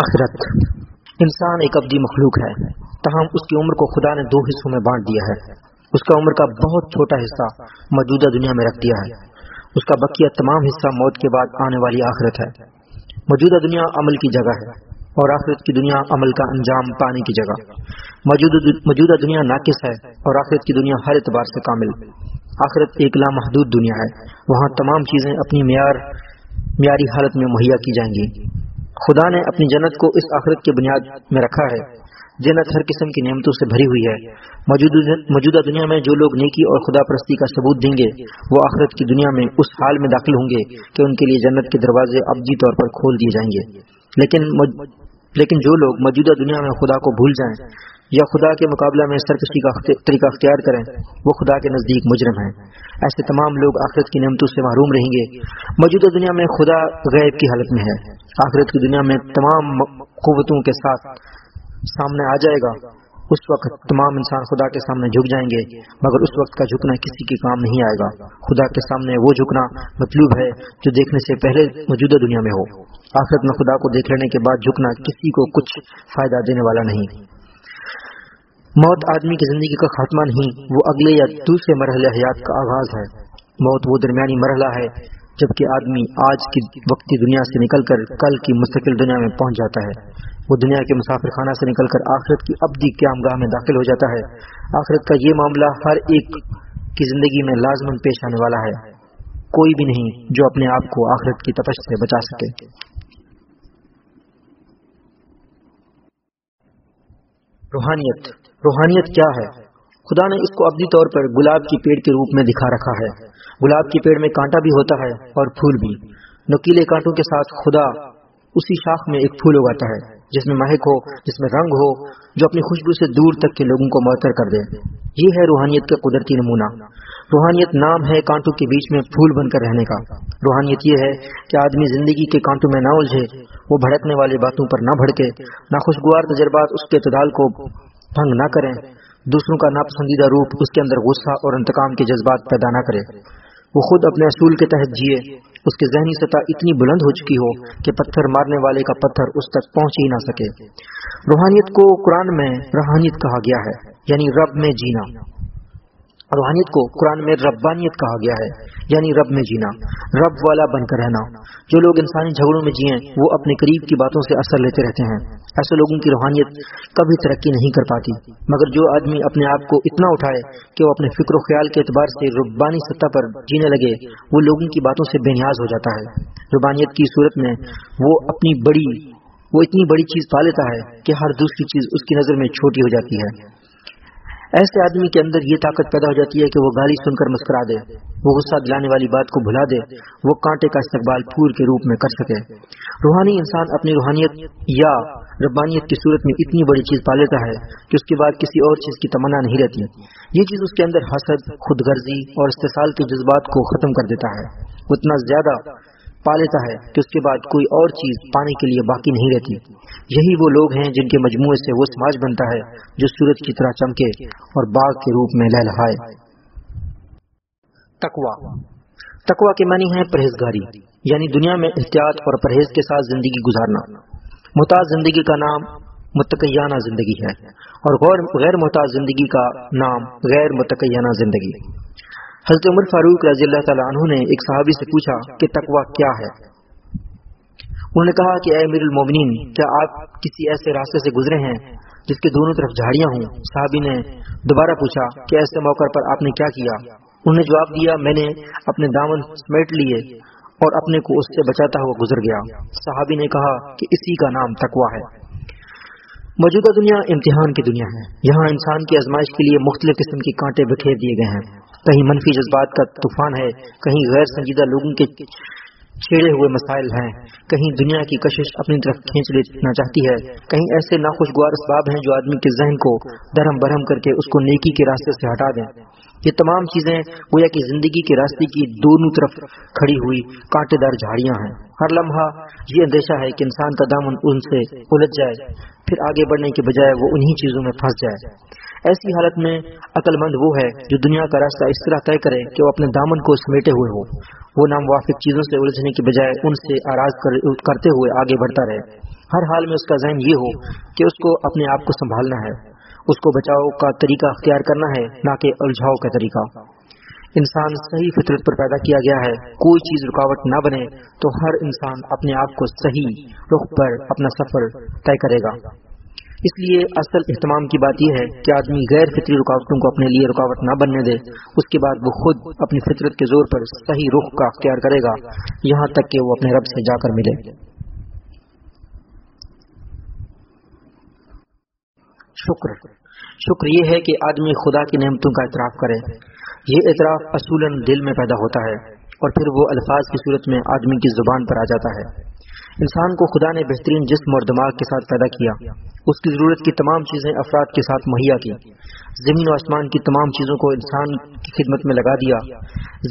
آخرت، انسان ایک ابدی مخلوق ہے، تاہم اس کی عمر کو خدا نے دو حصوں میں بانٹ دیا ہے۔ اس کا عمر کا بہت چھوٹا حصہ موجودہ دنیا میں رکھ دیا ہے۔ اس کا بقیہ تمام حصہ موت کے بعد آنے والی آخرت ہے۔ موجودہ دنیا عمل کی جگہ ہے اور آخرت کی دنیا عمل کا انجام پانے کی جگہ۔ موجودہ دنیا ناقص ہے اور آخرت کی دنیا ہر اعتبار سے کامل۔ آخرت ایک لامحدود دنیا ہے۔ وہاں تمام چیزیں اپنی معیار معیاری حالت میں مہیا کی جائیں گی۔ خدا نے اپنی جنت کو اس آخرت کی بنیاد میں رکھا ہے۔ جنت ہر قسم کی نعمتوں سے بھری ہوئی ہے۔ موجودہ دنیا میں جو لوگ نیکی اور خدا پرستی کا ثبوت دیں گے، وہ آخرت کی دنیا میں اس حال میں داخل ہوں گے کہ ان کے لیے جنت کے دروازے ابدی طور پر کھول دیے جائیں گے۔ لیکن لیکن جو لوگ موجودہ دنیا میں خدا کو بھول جائیں یا خدا کے مقابلہ میں سرکشی کا طریقہ اختیار کریں، وہ خدا کے نزدیک مجرم ہیں۔ ایسے تمام لوگ آخرت کی نعمتوں سے محروم رہیں گے۔ موجودہ دنیا میں خدا غیب کی حالت میں ہے۔ آخرت کی دنیا میں تمام قوتوں کے ساتھ سامنے آ جائے گا۔ اس وقت تمام انسان خدا کے سامنے جھک جائیں گے، مگر اس وقت کا جھکنا کسی کے کام نہیں آئے گا۔ خدا کے سامنے وہ جھکنا مطلوب ہے جو دیکھنے سے پہلے موجودہ دنیا میں ہو۔ آخرت میں خدا کو دیکھ لینے کے بعد جھکنا کسی کو کچھ فائدہ دینے والا نہیں۔ موت آدمی کی زندگی کا خاتمہ نہیں، وہ اگلے یا دوسرے مرحلے حیات کا آغاز ہے۔ موت وہ درمیانی مرحلہ ہے، جبکہ آدمی آج کی وقتی دنیا سے نکل کر کل کی مستقل دنیا میں پہنچ جاتا ہے۔ وہ دنیا کے مسافر خانہ سے نکل کر آخرت کی ابدی قیام گاہ میں داخل ہو جاتا ہے۔ آخرت کا یہ معاملہ ہر ایک کی زندگی میں لازمن پیش آنے والا ہے۔ کوئی بھی نہیں جو اپنے آپ کو آخرت کی تپش سے بچا سکے۔ روحانیت۔ روحانیت کیا ہے؟ خدا نے اس کو ابدی طور پر گلاب کی پیڑ کے روپ میں دکھا رکھا ہے۔ گلاب کی پیڑ میں کانٹا بھی ہوتا ہے اور پھول بھی۔ نکیلے کانٹوں کے ساتھ خدا اسی شاخ میں ایک پھول اگاتا ہے، جس میں مہک ہو، جس میں رنگ ہو، جو اپنی خوشبو سے دور تک کے لوگوں کو معطر کر دے۔ یہ ہے روحانیت کا قدرتی نمونہ۔ روحانیت نام ہے کانٹوں کے بیچ میں پھول بن کر رہنے کا۔ روحانیت یہ ہے کہ آدمی زندگی کے کانٹوں میں نہ الجھے، وہ بھڑکنے والی باتوں پر نہ بھڑکے نہ خوشگوار تجربات اس کے اعتدال کو بھنگ نہ کریں۔ دوسروں کا ناپسندیدہ روپ اس کے اندر غصہ اور انتقام کے جذبات پیدا نہ کرے۔ وہ خود اپنے اصول کے تحت جیے۔ اس کی ذہنی سطح اتنی بلند ہو چکی ہو کہ پتھر مارنے والے کا پتھر اس تک پہنچ ہی نہ سکے۔ روحانیت کو قرآن میں روحانیت کہا گیا ہے یعنی رب میں جینا۔ روحانیت کو قرآن میں ربانیت کہا گیا ہے یعنی رب میں جینا۔ رب والا بن کر رہنا۔ جو لوگ انسانی جھگڑوں میں جیئیں، وہ اپنے قریب کی باتوں سے اثر لیتے رہتے ہیں۔ ایسے لوگوں کی روحانیت کبھی ترقی نہیں کر پاتی۔ مگر جو آدمی اپنے آپ کو اتنا اٹھائے کہ وہ اپنے فکر و خیال کے اعتبار سے ربانی سطح پر جینے لگے، وہ لوگوں کی باتوں سے بے نیاز ہو جاتا ہے۔ ربانیت کی صورت میں وہ اپنی بڑی، وہ اتنی بڑی چیز پا لیتا ہے کہ ہر دوسری چیز اس کی نظر میں چھوٹی ہو جاتی ہے۔ ایسے آدمی کے اندر یہ طاقت پیدا ہو جاتی ہے کہ وہ گالی سن کر مسکرا دے، وہ غصہ دلانے والی بات کو بھلا دے، وہ کانٹے کا استقبال پھول کے روپ میں کر سکے۔ روحانی انسان اپنی روحانیت یا ربانیت کی صورت میں اتنی بڑی چیز پا لیتا ہے کہ اس کے بعد کسی اور چیز کی تمنا نہیں رہتی۔ یہ چیز اس کے اندر حسد خود غرضی اور استحصال کے جذبات کو ختم کر دیتا ہے۔ اتنا زیادہ پا لیتا ہے کہ اس کے بعد کوئی اور چیز پانے کے لیے باقی نہیں رہتی۔ یہی وہ لوگ ہیں جن کے مجموعے سے وہ سماج بنتا ہے جو سورج کی طرح چمکے اور باغ کے روپ میں لہلہائے۔ تکوا تکوا کے معنی ہے پرہیزگاری یعنی دنیا میں احتیاط اور پرہیز کے ساتھ زندگی گزارنا۔ محتاط زندگی کا نام متقیانہ زندگی ہے اور غیر محتاط زندگی کا نام غیر متقیانہ زندگی حضرت عمر فاروق رضی اللہ تعالیٰ عنہ نے ایک صحابی سے پوچھا کہ تقوا کیا ہے؟ انہوں نے کہا کہ اے امیر المومنین، کیا آپ کسی ایسے راستے سے گزرے ہیں جس کے دونوں طرف جھاڑیاں ہوں؟ صحابی نے دوبارہ پوچھا کہ ایسے موقع پر آپ نے کیا کیا؟ انہوں نے جواب دیا، میں نے اپنے دامن سمیٹ لیے۔ اور اپنے کو اس سے بچاتا ہوا گزر گیا۔ صحابی نے کہا کہ اسی کا نام تقوا ہے۔ موجودہ دنیا امتحان کی دنیا ہے۔ یہاں انسان کی آزمائش کے لیے مختلف قسم کے کانٹے بکھیر دیے گئے ہیں۔ کہیں منفی جذبات کا طوفان ہے، کہیں غیر سنجیدہ لوگوں کے چھیڑے ہوئے مسائل ہیں۔ کہیں دنیا کی کشش اپنی طرف کھینچ لینا چاہتی ہے۔ کہیں ایسے ناخوشگوار اسباب ہیں جو آدمی کے ذہن کو درہم برہم کر کے اس کو نیکی کے راستے سے ہٹا دیں۔ یہ تمام چیزیں گویا کہ زندگی کے راستے کی دونوں طرف کھڑی ہوئی کانٹے دار جھاڑیاں ہیں۔ ہر لمحہ یہ اندیشہ ہے کہ انسان کا دامن ان سے الجھ جائے، پھر آگے بڑھنے کے بجائے وہ انہی چیزوں میں پھنس جائے۔ ایسی حالت میں عقل مند وہ ہے جو دنیا کا راستہ اس طرح طے کرے کہ وہ اپنے دامن کو سمیٹے ہوئے ہو۔ وہ ناموافق چیزوں سے الجھنے کے بجائے ان سے آراز کرتے ہوئے آگے بڑھتا رہے۔ ہر حال میں اس کا ذہن یہ ہو کہ اس کو اپنے آپ کو سنبھالنا ہے۔ اس کو بچاؤ کا طریقہ اختیار کرنا ہے، نہ کہ الجھاؤ کا طریقہ۔ انسان صحیح فطرت پر پیدا کیا گیا ہے، کوئی چیز رکاوٹ نہ بنے تو ہر انسان اپنے آپ کو صحیح رخ پر اپنا سفر طے کرے گا۔ اس لیے اصل اہتمام کی بات یہ ہے کہ آدمی غیر فطری رکاوٹوں کو اپنے لیے رکاوٹ نہ بننے دے، اس کے بعد وہ خود اپنی فطرت کے زور پر صحیح رخ کا اختیار کرے گا، یہاں تک کہ وہ اپنے رب سے جا کر ملے۔ شکر۔ شکر یہ ہے کہ آدمی خدا کی نعمتوں کا اعتراف کرے۔ یہ اعتراف اصولاً دل میں پیدا ہوتا ہے اور پھر وہ الفاظ کی صورت میں آدمی کی زبان پر آ جاتا ہے۔ انسان کو خدا نے بہترین جسم اور دماغ کے ساتھ پیدا کیا۔ اس کی ضرورت کی تمام چیزیں افراد کے ساتھ مہیا کی۔ زمین و آسمان کی تمام چیزوں کو انسان کی خدمت میں لگا دیا۔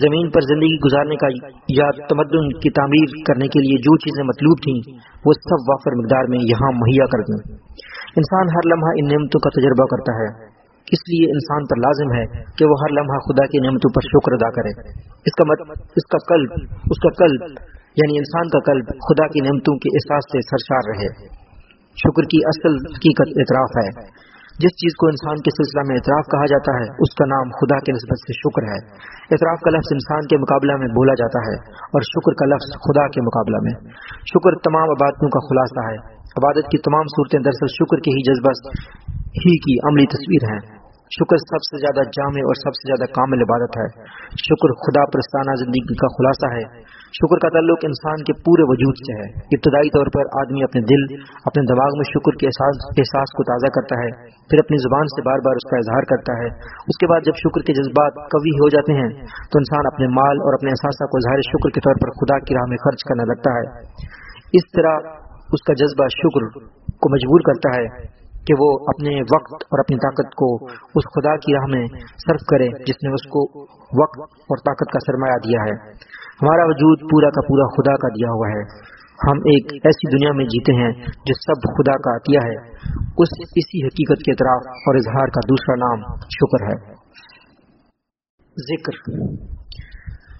زمین پر زندگی گزارنے کا یا تمدن کی تعمیر کرنے کے لیے جو چیزیں مطلوب تھیں، وہ سب وافر مقدار میں یہاں مہیا کر دیں۔ انسان ہر لمحہ ان نعمتوں کا تجربہ کرتا ہے۔ اس لیے انسان پر لازم ہے کہ وہ ہر لمحہ خدا کی نعمتوں پر شکر ادا کرے۔ اس کا مت، اس کا قلب، اس کا قلب یعنی انسان کا قلب خدا کی نعمتوں کے احساس سے سرشار رہے۔ شکر کی اصل حقیقت اعتراف ہے۔ جس چیز کو انسان کے سلسلہ میں اعتراف کہا جاتا ہے، اس کا نام خدا کے نسبت سے شکر ہے۔ اعتراف کا لفظ انسان کے مقابلہ میں بولا جاتا ہے اور شکر کا لفظ خدا کے مقابلہ میں۔ شکر تمام عبادتوں کا خلاصہ ہے۔ عبادت کی تمام صورتیں دراصل شکر کے ہی جذبہ ہی کی عملی تصویر ہیں۔ شکر سب سے زیادہ جامع اور سب سے زیادہ کامل عبادت ہے۔ شکر خدا پرستانہ زندگی کا خلاصہ ہے۔ شکر کا تعلق انسان کے پورے وجود سے ہے۔ ابتدائی طور پر آدمی اپنے دل، اپنے دماغ میں شکر کے احساس احساس کو تازہ کرتا ہے، پھر اپنی زبان سے بار بار اس کا اظہار کرتا ہے۔ اس کے بعد جب شکر کے جذبات قوی ہو جاتے ہیں، تو انسان اپنے مال اور اپنے احساسہ کو اظہار شکر کے طور پر خدا کی راہ میں خرچ کرنے لگتا ہے۔ اس طرح اس کا جذبہ شکر کو مجبور کرتا ہے۔ کہ وہ اپنے وقت اور اپنی طاقت کو اس خدا کی راہ میں صرف کرے جس نے اس کو وقت اور طاقت کا سرمایہ دیا ہے۔ ہمارا وجود پورا کا پورا خدا کا دیا ہوا ہے۔ ہم ایک ایسی دنیا میں جیتے ہیں جو سب خدا کا عطیہ ہے۔ اس اسی حقیقت کے اطراف اور اظہار کا دوسرا نام شکر ہے۔ ذکر۔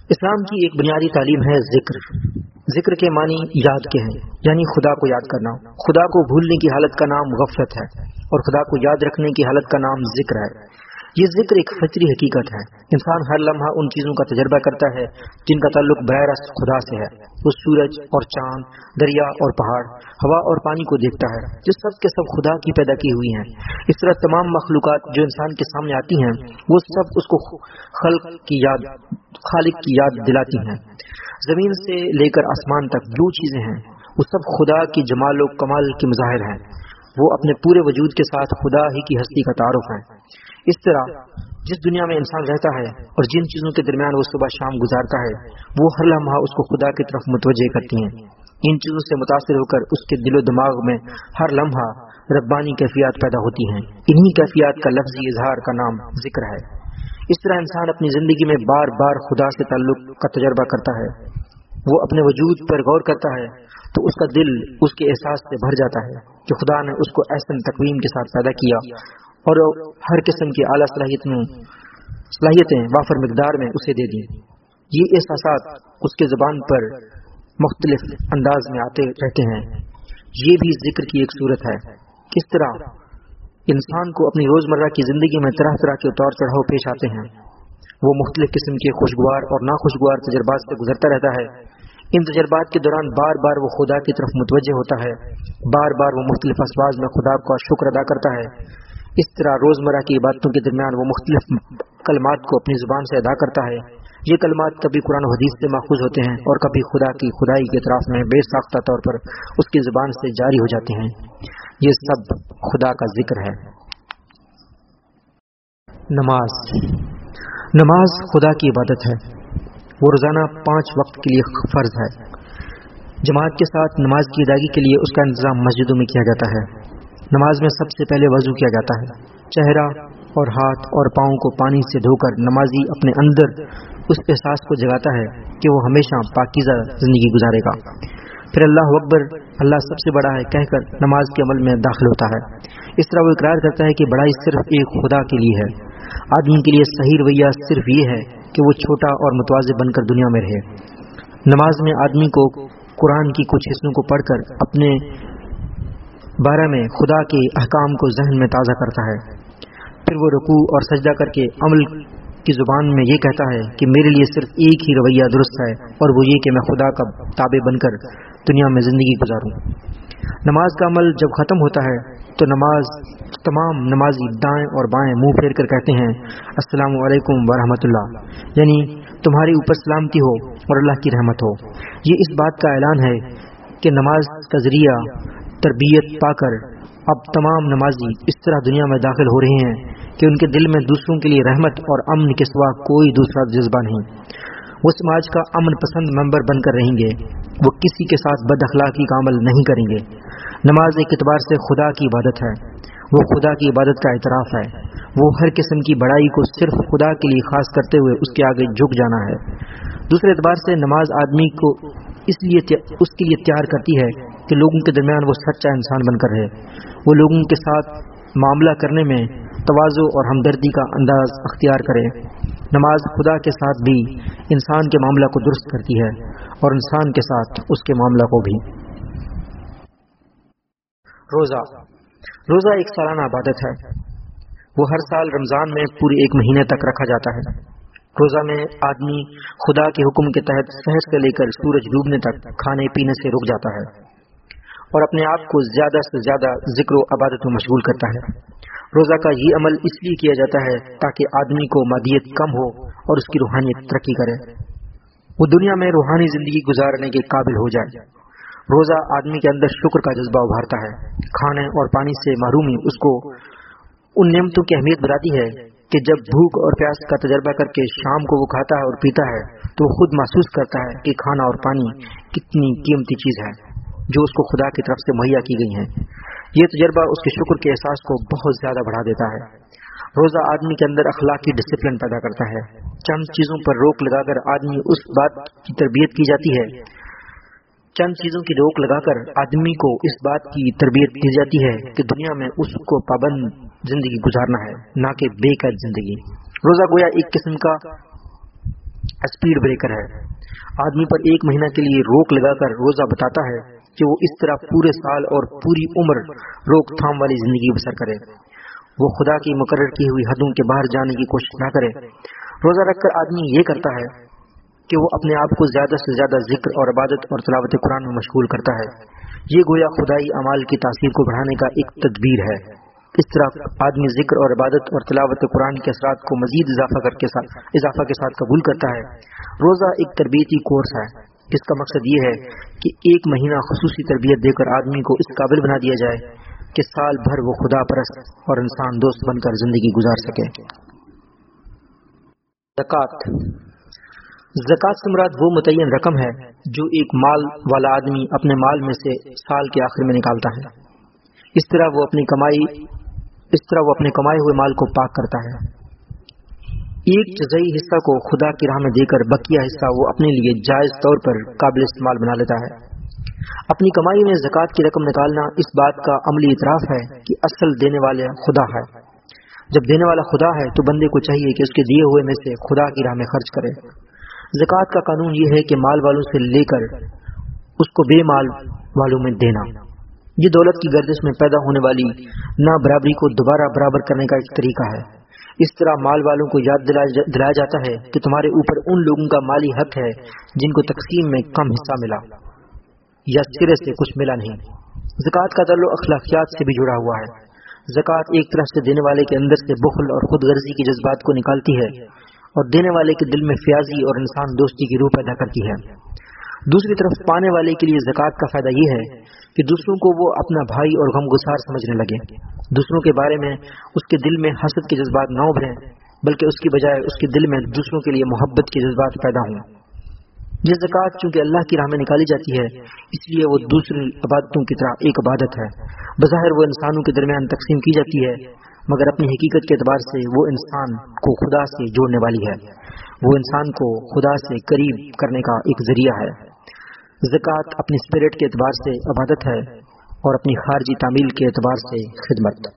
اسلام کی ایک بنیادی تعلیم ہے ذکر۔ ذکر کے معنی یاد کے ہیں یعنی خدا کو یاد کرنا۔ خدا کو بھولنے کی حالت کا نام غفلت ہے اور خدا کو یاد رکھنے کی حالت کا نام ذکر ہے۔ یہ ذکر ایک فطری حقیقت ہے۔ انسان ہر لمحہ ان چیزوں کا تجربہ کرتا ہے جن کا تعلق راست خدا سے ہے۔ وہ سورج اور چاند، دریا اور پہاڑ، ہوا اور پانی کو دیکھتا ہے، جو سب کے سب خدا کی پیدا کی ہوئی ہیں۔ اس طرح تمام مخلوقات جو انسان کے سامنے آتی ہیں، وہ سب اس کو خلق کی یاد، خالق کی یاد دلاتی ہیں۔ زمین سے لے کر آسمان تک جو چیزیں ہیں، وہ سب خدا کی جمال و کمال کی مظاہر ہیں۔ وہ اپنے پورے وجود کے ساتھ خدا ہی کی ہستی کا تعارف ہے۔ اس طرح جس دنیا میں انسان رہتا ہے اور جن چیزوں کے درمیان وہ صبح شام گزارتا ہے، وہ ہر لمحہ اس کو خدا کی طرف متوجہ کرتی ہیں۔ ان چیزوں سے متاثر ہو کر اس کے دل و دماغ میں ہر لمحہ ربانی کیفیات پیدا ہوتی ہیں۔ انہی کیفیات کا لفظی اظہار کا نام ذکر ہے۔ اس طرح انسان اپنی زندگی میں بار بار خدا سے تعلق کا تجربہ کرتا ہے۔ وہ اپنے وجود پر غور کرتا ہے تو اس کا دل اس کے احساس سے بھر جاتا ہے کہ خدا نے اس کو ایسن تقویم کے ساتھ پیدا کیا۔ اور ہر قسم کی اعلیٰ صلاحیتیں وافر مقدار میں اسے دے دی یہ احساسات اس کے زبان پر مختلف انداز میں آتے رہتے ہیں۔ یہ بھی ذکر کی ایک صورت ہے۔ کس طرح انسان کو اپنی روزمرہ کی زندگی میں طرح طرح کے اتار چڑھاؤ پیش آتے ہیں۔ وہ مختلف قسم کے خوشگوار اور ناخوشگوار تجربات سے گزرتا رہتا ہے۔ ان تجربات کے دوران بار بار وہ خدا کی طرف متوجہ ہوتا ہے۔ بار بار وہ مختلف اسواز میں خدا کا شکر ادا کرتا ہے۔ اس طرح روزمرہ کی عبادتوں کے درمیان وہ مختلف کلمات کو اپنی زبان سے ادا کرتا ہے۔ یہ کلمات کبھی قرآن و حدیث سے ماخوذ ہوتے ہیں اور کبھی خدا کی خدائی کے اطراف میں بے ساختہ طور پر اس کی زبان سے جاری ہو جاتے ہیں۔ یہ سب خدا کا ذکر ہے۔ نماز۔ نماز خدا کی عبادت ہے۔ وہ روزانہ پانچ وقت کے لیے فرض ہے۔ جماعت کے ساتھ نماز کی ادائیگی کے لیے اس کا انتظام مسجدوں میں کیا جاتا ہے۔ نماز میں سب سے پہلے وضو کیا جاتا ہے۔ چہرہ اور ہاتھ اور پاؤں کو پانی سے دھو کر نمازی اپنے اندر اس احساس کو جگاتا ہے کہ وہ ہمیشہ پاکیزہ زندگی گزارے گا۔ پھر اللہ اکبر، اللہ سب سے بڑا ہے کہہ کر نماز کے عمل میں داخل ہوتا ہے۔ اس طرح وہ اقرار کرتا ہے کہ بڑائی صرف ایک خدا کے لیے ہے۔ آدمی کے لیے صحیح رویہ صرف یہ ہے کہ وہ چھوٹا اور متوازہ بن کر دنیا میں رہے۔ نماز میں آدمی کو قرآن کی کچھ حصوں کو پڑھ کر اپنے بارہ میں خدا کے احکام کو ذہن میں تازہ کرتا ہے۔ پھر وہ رکوع اور سجدہ کر کے عمل کی زبان میں یہ کہتا ہے کہ میرے لیے صرف ایک ہی رویہ درست ہے اور وہ یہ کہ میں خدا کا تابع بن کر دنیا میں زندگی گزاروں۔ نماز کا عمل جب ختم ہوتا ہے تو نماز، تمام نمازی دائیں اور بائیں منہ پھیر کر کہتے ہیں، السلام علیکم ورحمۃ اللہ یعنی تمہاری اوپر سلامتی ہو اور اللہ کی رحمت ہو۔ یہ اس بات کا اعلان ہے کہ نماز کا ذریعہ تربیت پا کر اب تمام نمازی اس طرح دنیا میں داخل ہو رہے ہیں کہ ان کے دل میں دوسروں کے لیے رحمت اور امن کے سوا کوئی دوسرا جذبہ نہیں۔ وہ سماج کا امن پسند ممبر بن کر رہیں گے۔ وہ کسی کے ساتھ بد اخلاقی کا عمل نہیں کریں گے۔ نماز ایک اعتبار سے خدا کی عبادت ہے۔ وہ خدا کی عبادت کا اعتراف ہے۔ وہ ہر قسم کی بڑائی کو صرف خدا کے لیے خاص کرتے ہوئے اس کے آگے جھک جانا ہے۔ دوسرے اعتبار سے نماز آدمی کو اس لیے اس کے لیے تیار کرتی ہے کہ لوگوں کے درمیان وہ سچا انسان بن کر رہے۔ وہ لوگوں کے ساتھ معاملہ کرنے میں توازو اور ہمدردی کا انداز اختیار کرے۔ نماز خدا کے ساتھ بھی انسان کے معاملہ کو درست کرتی ہے اور انسان کے ساتھ اس کے معاملہ کو بھی۔ روزہ۔ روزہ ایک سالانہ عبادت ہے۔ وہ ہر سال رمضان میں پورے ایک مہینے تک رکھا جاتا ہے۔ روزہ میں آدمی خدا کے حکم کے تحت صحت سے لے کر سورج ڈوبنے تک کھانے پینے سے رک جاتا ہے اور اپنے آپ کو زیادہ سے زیادہ ذکر و عبادت میں مشغول کرتا ہے۔ روزہ کا یہ عمل اس لیے کیا جاتا ہے تاکہ آدمی کو مادیت کم ہو اور اس کی روحانیت ترقی کرے۔ وہ دنیا میں روحانی زندگی گزارنے کے قابل ہو جائے۔ روزہ آدمی کے اندر شکر کا جذبہ ابھارتا ہے۔ کھانے اور پانی سے محرومی اس کو ان نعمتوں کی اہمیت بتاتی ہے کہ جب بھوک اور پیاس کا تجربہ کر کے شام کو وہ کھاتا ہے اور پیتا ہے، تو وہ خود محسوس کرتا ہے کہ کھانا اور پانی کتنی قیمتی چیز ہے جو اس کو خدا کی طرف سے مہیا کی گئی ہیں۔ یہ تجربہ اس کے شکر کے احساس کو بہت زیادہ بڑھا دیتا ہے۔ روزہ آدمی کے اندر اخلاقی ڈسپلن پیدا کرتا ہے۔ چند چیزوں پر روک لگا کر آدمی اس بات کی تربیت کی جاتی ہے چند چیزوں کی روک لگا کر آدمی کو اس بات کی تربیت دی جاتی ہے کہ دنیا میں اس کو پابند زندگی گزارنا ہے، نہ کہ بے قید زندگی۔ روزہ گویا ایک قسم کا اسپیڈ بریکر ہے۔ آدمی پر ایک مہینہ کے لیے روک لگا کر روزہ بتاتا ہے کہ وہ اس طرح پورے سال اور پوری عمر روک تھام والی زندگی بسر کرے۔ وہ خدا کی مقرر کی ہوئی حدوں کے باہر جانے کی کوشش نہ کرے۔ روزہ رکھ کر آدمی یہ کرتا ہے کہ وہ اپنے آپ کو زیادہ سے زیادہ ذکر اور عبادت اور تلاوت قرآن میں مشغول کرتا ہے۔ یہ گویا خدائی امال کی تاثیر کو بڑھانے کا ایک تدبیر ہے۔ اس طرح آدمی ذکر اور عبادت اور تلاوت قرآن کے اثرات کو مزید اضافہ کر کے ساتھ اضافہ کے ساتھ قبول کرتا ہے۔ روزہ ایک تربیتی کورس ہے۔ جس کا مقصد یہ ہے کہ ایک مہینہ خصوصی تربیت دے کر آدمی کو اس قابل بنا دیا جائے کہ سال بھر وہ خدا پرست اور انسان دوست بن کر زندگی گزار سکے۔ زکوٰۃ زکوٰۃ سے مراد وہ متعین رقم ہے جو ایک مال والا آدمی اپنے مال میں سے سال کے آخر میں نکالتا ہے۔ اس طرح وہ اپنی کمائی، اس طرح وہ اپنے کمائے ہوئے مال کو پاک کرتا ہے۔ ایک جزئی حصہ کو خدا کی راہ میں دے کر بکیا حصہ وہ اپنے لیے جائز طور پر قابل استعمال بنا لیتا ہے۔ اپنی کمائی میں زکوٰۃ کی رقم نکالنا اس بات کا عملی اعتراف ہے کہ اصل دینے والے خدا ہے۔ جب دینے والا خدا ہے تو بندے کو چاہیے کہ اس کے دیے ہوئے میں سے خدا کی راہ میں خرچ کرے۔ زکوٰۃ کا قانون یہ ہے کہ مال والوں سے لے کر اس کو بے مال والوں میں دینا۔ یہ دولت کی گردش میں پیدا ہونے والی نا برابری کو دوبارہ برابر کرنے کا ایک طریقہ ہے۔ اس طرح مال والوں کو یاد دلایا جاتا ہے کہ تمہارے اوپر ان لوگوں کا مالی حق ہے جن کو تقسیم میں کم حصہ ملا یا سرے سے کچھ ملا نہیں۔ زکوٰۃ کا تعلق اخلاقیات سے بھی جڑا ہوا ہے۔ زکوٰۃ ایک طرف سے دینے والے کے اندر سے بخل اور خود غرضی کی جذبات کو نکالتی ہے۔ اور دینے والے کے دل میں فیاضی اور انسان دوستی کی روح پیدا کرتی ہے۔ دوسری طرف پانے والے کے لیے زکوٰۃ کا فائدہ یہ ہے کہ دوسروں کو وہ اپنا بھائی اور غم گسار سمجھنے لگے۔ دوسروں کے بارے میں اس کے دل میں حسد کے جذبات نہ ابھریں، بلکہ اس کی بجائے اس کے دل میں دوسروں کے لیے محبت کے جذبات پیدا ہوں۔ یہ زکوٰۃ چونکہ اللہ کی راہ میں نکالی جاتی ہے، اس لیے وہ دوسری عبادتوں کی طرح ایک عبادت ہے۔ بظاہر وہ انسانوں کے درمیان تقسیم کی جاتی ہے، مگر اپنی حقیقت کے اعتبار سے وہ انسان کو خدا سے جوڑنے والی ہے۔ وہ انسان کو خدا سے قریب کرنے کا ایک ذریعہ ہے۔ زکوٰۃ اپنی اسپرٹ کے اعتبار سے عبادت ہے اور اپنی خارجی تعمیل کے اعتبار سے خدمت۔